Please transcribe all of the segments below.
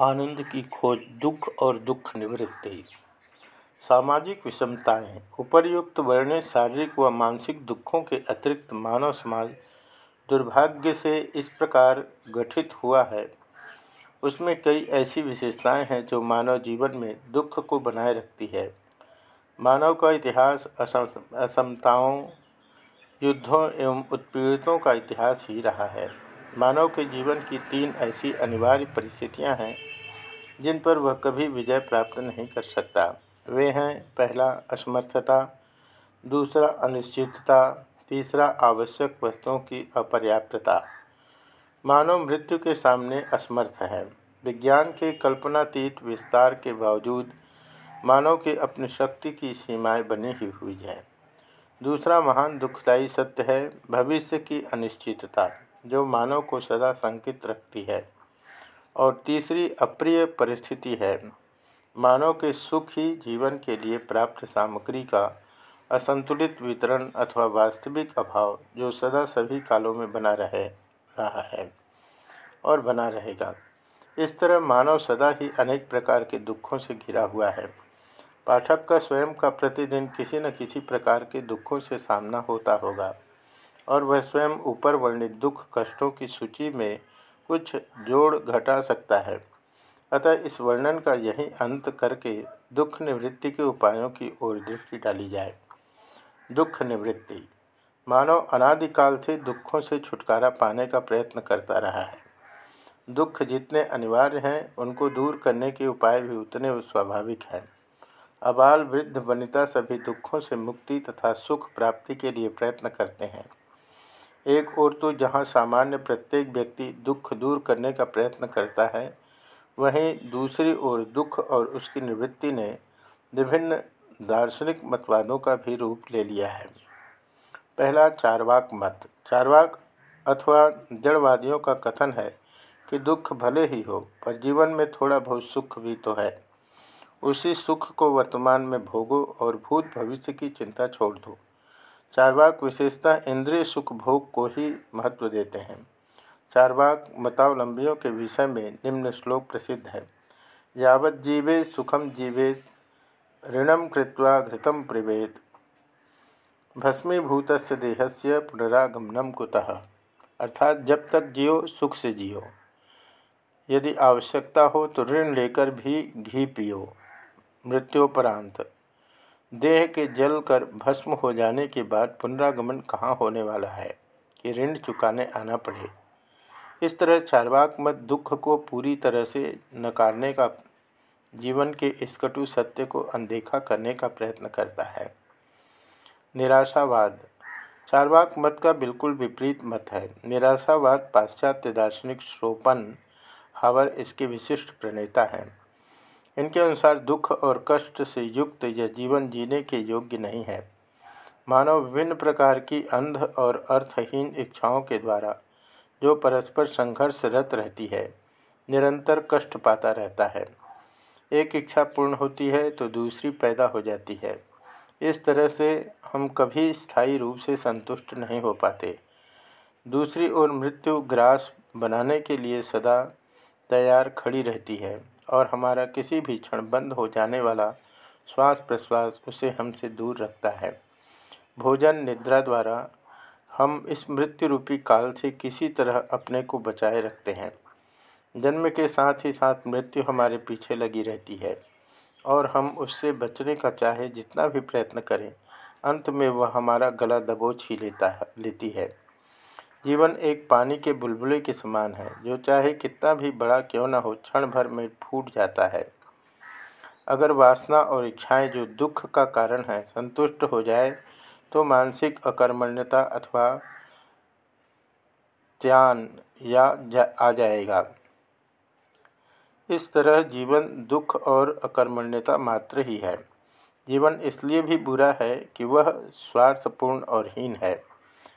आनंद की खोज दुख और दुख निवृत्ति सामाजिक विषमताएँ, उपर्युक्त वर्णित शारीरिक व मानसिक दुखों के अतिरिक्त मानव समाज दुर्भाग्य से इस प्रकार गठित हुआ है। उसमें कई ऐसी विशेषताएँ हैं जो मानव जीवन में दुख को बनाए रखती है। मानव का इतिहास असम, असमताओं, युद्धों एवं उत्पीड़ितों का इतिहास ही रहा है। मानव के जीवन की तीन ऐसी अनिवार्य परिस्थितियाँ हैं, जिन पर वह कभी विजय प्राप्त नहीं कर सकता। वे हैं, पहला, असमर्थता, दूसरा, अनिश्चितता, तीसरा, आवश्यक वस्तुओं की अपर्याप्तता। मानव मृत्यु के सामने असमर्थ है। विज्ञान के कल्पनातीत विस्तार के बावजूद, मानव की अपनी शक्ति की सीमाएँ बनी ही हुई हैं। दूसरा महान दुखदायी सत्य है, भविष्य की अनिश्चितता। जो मानव को सदा संकित रखती है। और तीसरी अप्रिय परिस्थिति है, मानव के सुख ही जीवन के लिए प्राप्त सामग्री का असंतुलित वितरण अथवा वास्तविक अभाव जो सदा सभी कालों में बना रहे, रहा है और बना रहेगा। इस तरह मानव सदा ही अनेक प्रकार के दुखों से घिरा हुआ है। पाठक का स्वयं का प्रतिदिन किसी न किसी प्रकार के दुखों से सामना होता होगा। और वह स्वयं ऊपर वर्णित दुख कष्टों की सूची में कुछ जोड़ घटा सकता है। अतः इस वर्णन का यही अंत करके दुख निवृत्ति के उपायों की ओर दृष्टि डाली जाए। दुख निवृत्ति। मानव अनादिकाल से दुखों से छुटकारा पाने का प्रयत्न करता रहा है। दुख जितने अनिवार्य हैं, उनको दूर करने के उपाय भी उतने स्वाभाविक हैं। अबाल वृद्ध वनिता सभी दुखों से मुक्ति तथा सुख प्राप्ति के लिए प्रयत्न करते हैं। एक ओर तो जहाँ सामान्य प्रत्येक व्यक्ति दुख दूर करने का प्रयत्न करता है, वहीं दूसरी ओर दुख और उसकी निवृत्ति ने विभिन्न दार्शनिक मतवादों का भी रूप ले लिया है। पहला, चारवाक मत। चारवाक अथवा जड़वादियों का कथन है कि दुख भले ही हो, पर जीवन में थोड़ा बहुत सुख भी तो है। उसी सुख को वर्तमान में भोगो और भूत भविष्य की चिंता छोड़ दो। चारवाक विशेषता इंद्रिय सुख भोग को ही महत्व देते हैं। चारवाक मतावलंबियों के विषय में निम्न श्लोक प्रसिद्ध है। यावत जीवे सुखम जीवेत ऋणम कृत्वा घृतम प्रिवेद भस्मीभूत देह से पुनरागमनम कुतः? अर्थात जब तक जियो, सुख से जियो। यदि आवश्यकता हो तो ऋण लेकर भी घी पियो। मृत्योपरांत। देह के जल कर भस्म हो जाने के बाद पुनरागमन कहाँ होने वाला है? कि ऋण चुकाने आना पड़े। इस तरह चारवाक मत दुख को पूरी तरह से नकारने का, जीवन के इस कटु सत्य को अनदेखा करने का प्रयत्न करता है। निराशावाद। चारवाक मत का बिल्कुल विपरीत मत है। निराशावाद पाश्चात्य दार्शनिक शोपन हावर इसके विशिष्ट प्रणेता हैं। इनके अनुसार दुख और कष्ट से युक्त यह जीवन जीने के योग्य नहीं है। मानव विभिन्न प्रकार की अंध और अर्थहीन इच्छाओं के द्वारा, जो परस्पर संघर्षरत रहती है, निरंतर कष्ट पाता रहता है। एक इच्छा पूर्ण होती है तो दूसरी पैदा हो जाती है। इस तरह से हम कभी स्थायी रूप से संतुष्ट नहीं हो पाते। दूसरी ओर मृत्यु ग्रास बनाने के लिए सदा तैयार खड़ी रहती है। और हमारा किसी भी क्षण बंद हो जाने वाला श्वास प्रश्वास उसे हमसे दूर रखता है। भोजन निद्रा द्वारा हम इस मृत्यु रूपी काल से किसी तरह अपने को बचाए रखते हैं। जन्म के साथ ही साथ मृत्यु हमारे पीछे लगी रहती है और हम उससे बचने का चाहे जितना भी प्रयत्न करें, अंत में वह हमारा गला दबोच ही लेता है, लेती है। जीवन एक पानी के बुलबुले के समान है जो चाहे कितना भी बड़ा क्यों न हो क्षण भर में फूट जाता है। अगर वासना और इच्छाएँ जो दुख का कारण है संतुष्ट हो जाए तो मानसिक अकर्मण्यता अथवा त्यान या जा, आ जाएगा। इस तरह जीवन दुख और अकर्मण्यता मात्र ही है। जीवन इसलिए भी बुरा है कि वह स्वार्थपूर्ण और हीन है।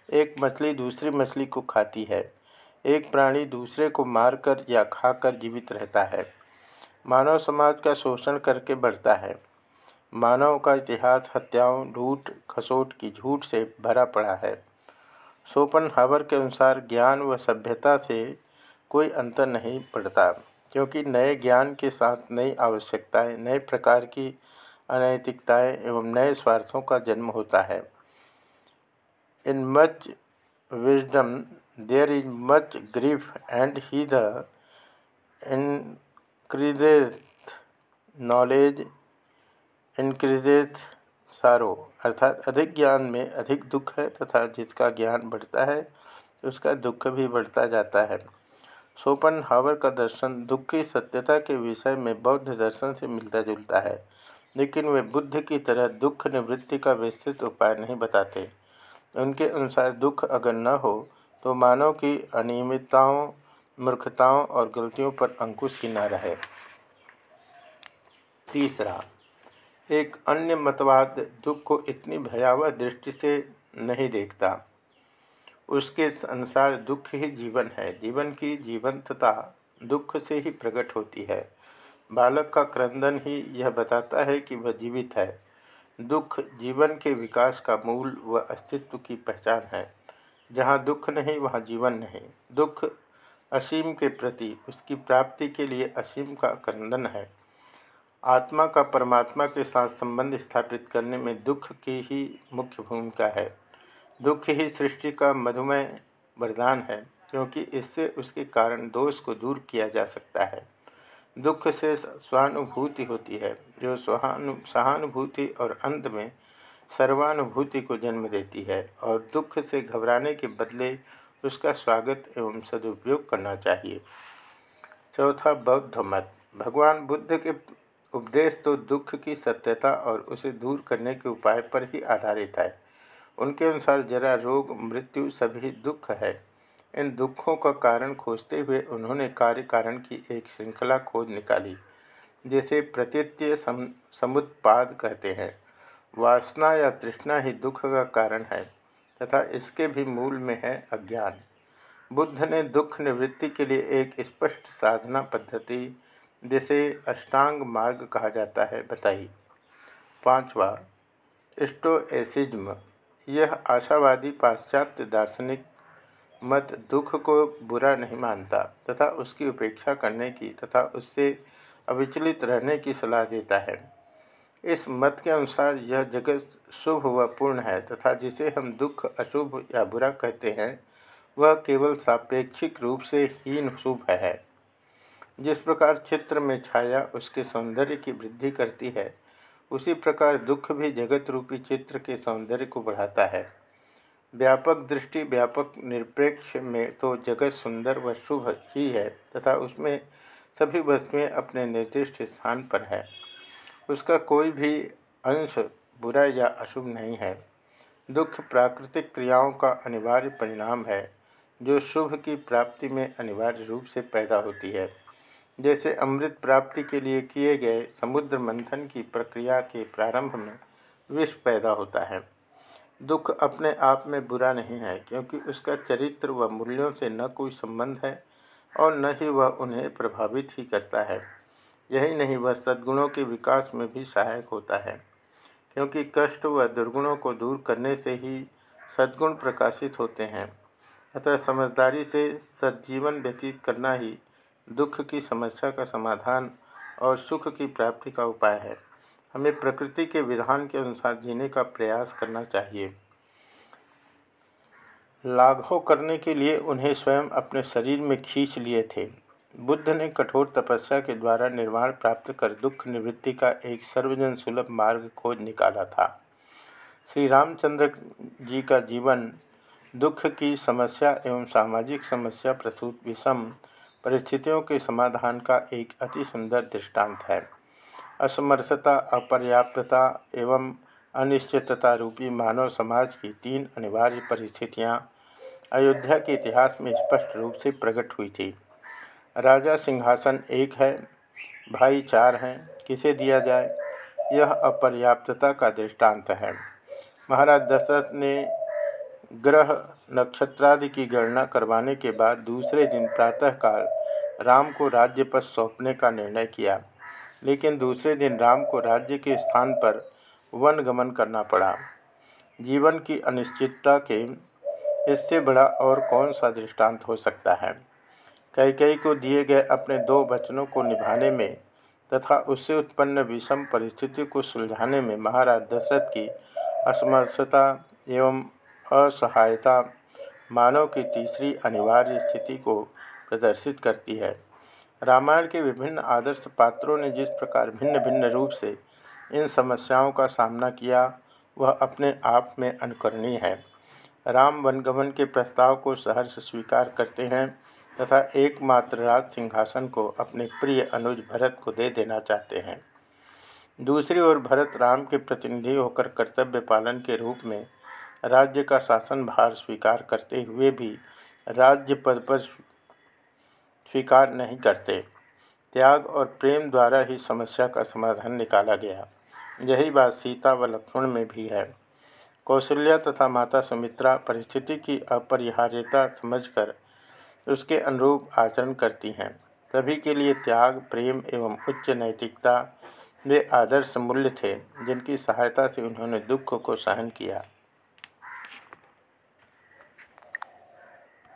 एक मछली दूसरी मछली को खाती है। एक प्राणी दूसरे को मारकर या खाकर जीवित रहता है। मानव समाज का शोषण करके बढ़ता है। मानव का इतिहास हत्याओं, लूट, खसोट की झूठ से भरा पड़ा है। सोपन हावर के अनुसार ज्ञान व सभ्यता से कोई अंतर नहीं पड़ता, क्योंकि नए ज्ञान के साथ नई आवश्यकताएँ, नए प्रकार की अनैतिकताएँ एवं नए स्वार्थों का जन्म होता है। In much wisdom there is much grief and he that increaseth knowledge increaseth sorrow अर्थात अधिक ज्ञान में अधिक दुख है तथा जिसका ज्ञान बढ़ता है, उसका दुख भी बढ़ता जाता है। सोपन हावर का दर्शन दुख की सत्यता के विषय में बौद्ध दर्शन से मिलता जुलता है, लेकिन वे बुद्ध की तरह दुख निवृत्ति का विस्तृत उपाय नहीं बताते। उनके अनुसार दुख अगर न हो तो मानव की अनियमितताओं, मूर्खताओं और गलतियों पर अंकुश ही न रहे। तीसरा, एक अन्य मतवाद दुख को इतनी भयावह दृष्टि से नहीं देखता। उसके अनुसार दुख ही जीवन है। जीवन की जीवंतता दुख से ही प्रकट होती है। बालक का क्रंदन ही यह बताता है कि वह जीवित है। दुख जीवन के विकास का मूल व अस्तित्व की पहचान है। जहाँ दुख नहीं, वहाँ जीवन नहीं। दुख असीम के प्रति, उसकी प्राप्ति के लिए असीम का क्रंदन है। आत्मा का परमात्मा के साथ संबंध स्थापित करने में दुख की ही मुख्य भूमिका है। दुख ही सृष्टि का मधुमय वरदान है, क्योंकि इससे उसके कारण दोष को दूर किया जा सकता है। दुख से स्वानुभूति होती है, जो सहानु सहानुभूति और अंत में सर्वानुभूति को जन्म देती है और दुख से घबराने के बदले उसका स्वागत एवं सदुपयोग करना चाहिए। चौथा, बौद्ध मत। भगवान बुद्ध के उपदेश तो दुख की सत्यता और उसे दूर करने के उपाय पर ही आधारित है। उनके अनुसार जरा रोग, मृत्यु सभी दुख है। इन दुखों का कारण खोजते हुए उन्होंने कार्य कारण की एक श्रृंखला खोज निकाली जिसे प्रतीत्य सम, समुत्पाद कहते हैं। वासना या तृष्णा ही दुख का कारण है तथा इसके भी मूल में है अज्ञान। बुद्ध ने दुख निवृत्ति के लिए एक स्पष्ट साधना पद्धति जिसे अष्टांग मार्ग कहा जाता है बताई। पांचवा स्टोएसिज्म यह आशावादी पाश्चात्य दार्शनिक मत दुख को बुरा नहीं मानता तथा उसकी उपेक्षा करने की तथा उससे अविचलित रहने की सलाह देता है। इस मत के अनुसार यह जगत शुभ व पूर्ण है तथा जिसे हम दुख, अशुभ या बुरा कहते हैं, वह केवल सापेक्षिक रूप से हीन शुभ है। जिस प्रकार चित्र में छाया उसके सौंदर्य की वृद्धि करती है, उसी प्रकार दुख भी जगत रूपी चित्र के सौंदर्य को बढ़ाता है। व्यापक दृष्टि, व्यापक निरपेक्ष में तो जगत सुंदर व शुभ ही है तथा उसमें सभी वस्तुएँ अपने निर्दिष्ट स्थान पर है। उसका कोई भी अंश बुरा या अशुभ नहीं है। दुख प्राकृतिक क्रियाओं का अनिवार्य परिणाम है, जो शुभ की प्राप्ति में अनिवार्य रूप से पैदा होती है। जैसे अमृत प्राप्ति के लिए किए गए समुद्र मंथन की प्रक्रिया के प्रारंभ में विष पैदा होता है। दुख अपने आप में बुरा नहीं है, क्योंकि उसका चरित्र व मूल्यों से न कोई संबंध है और न ही वह उन्हें प्रभावित ही करता है। यही नहीं, वह सद्गुणों के विकास में भी सहायक होता है, क्योंकि कष्ट व दुर्गुणों को दूर करने से ही सद्गुण प्रकाशित होते हैं। अतः समझदारी से सज्जीवन व्यतीत करना ही दुख की समस्या का समाधान और सुख की प्राप्ति का उपाय है। हमें प्रकृति के विधान के अनुसार जीने का प्रयास करना चाहिए। लाघव करने के लिए उन्हें स्वयं अपने शरीर में खींच लिए थे। बुद्ध ने कठोर तपस्या के द्वारा निर्माण प्राप्त कर दुख निवृत्ति का एक सर्वजन सुलभ मार्ग खोज निकाला था। श्री रामचंद्र जी का जीवन, दुख की समस्या एवं सामाजिक समस्या प्रसूत विषम परिस्थितियों के समाधान का एक अति सुंदर दृष्टांत है। असमर्थता अपर्याप्तता एवं अनिश्चितता रूपी मानव समाज की तीन अनिवार्य परिस्थितियाँ अयोध्या के इतिहास में स्पष्ट रूप से प्रकट हुई थी। राजा सिंहासन एक है, भाई चार हैं, किसे दिया जाए? यह अपर्याप्तता का दृष्टांत है। महाराज दशरथ ने ग्रह नक्षत्रादि की गणना करवाने के बाद दूसरे दिन प्रातःकाल राम को राज्य पर सौंपने का निर्णय किया। लेकिन दूसरे दिन राम को राज्य के स्थान पर वन गमन करना पड़ा। जीवन की अनिश्चितता के इससे बड़ा और कौन सा दृष्टांत हो सकता है? कैकई को दिए गए अपने दो वचनों को निभाने में तथा उससे उत्पन्न विषम परिस्थिति को सुलझाने में महाराज दशरथ की असमर्थता एवं असहायता मानव की तीसरी अनिवार्य स्थिति को प्रदर्शित करती है। रामायण के विभिन्न आदर्श पात्रों ने जिस प्रकार भिन्न भिन्न रूप से इन समस्याओं का सामना किया, वह अपने आप में अनुकरणीय है। राम वनगमन के प्रस्ताव को सहर्ष स्वीकार करते हैं तथा एकमात्र राज सिंहासन को अपने प्रिय अनुज भरत को दे देना चाहते हैं। दूसरी ओर भरत राम के प्रतिनिधि होकर कर्तव्य पालन के रूप में राज्य का शासन भार स्वीकार करते हुए भी राज्य पद पर स्वीकार नहीं करते। त्याग और प्रेम द्वारा ही समस्या का समाधान निकाला गया। यही बात सीता व लक्ष्मण में भी है। कौशल्या तथा माता सुमित्रा परिस्थिति की अपरिहार्यता समझकर उसके अनुरूप आचरण करती हैं। सभी के लिए त्याग, प्रेम एवं उच्च नैतिकता वे आदर्श मूल्य थे, जिनकी सहायता से उन्होंने दुख को सहन किया।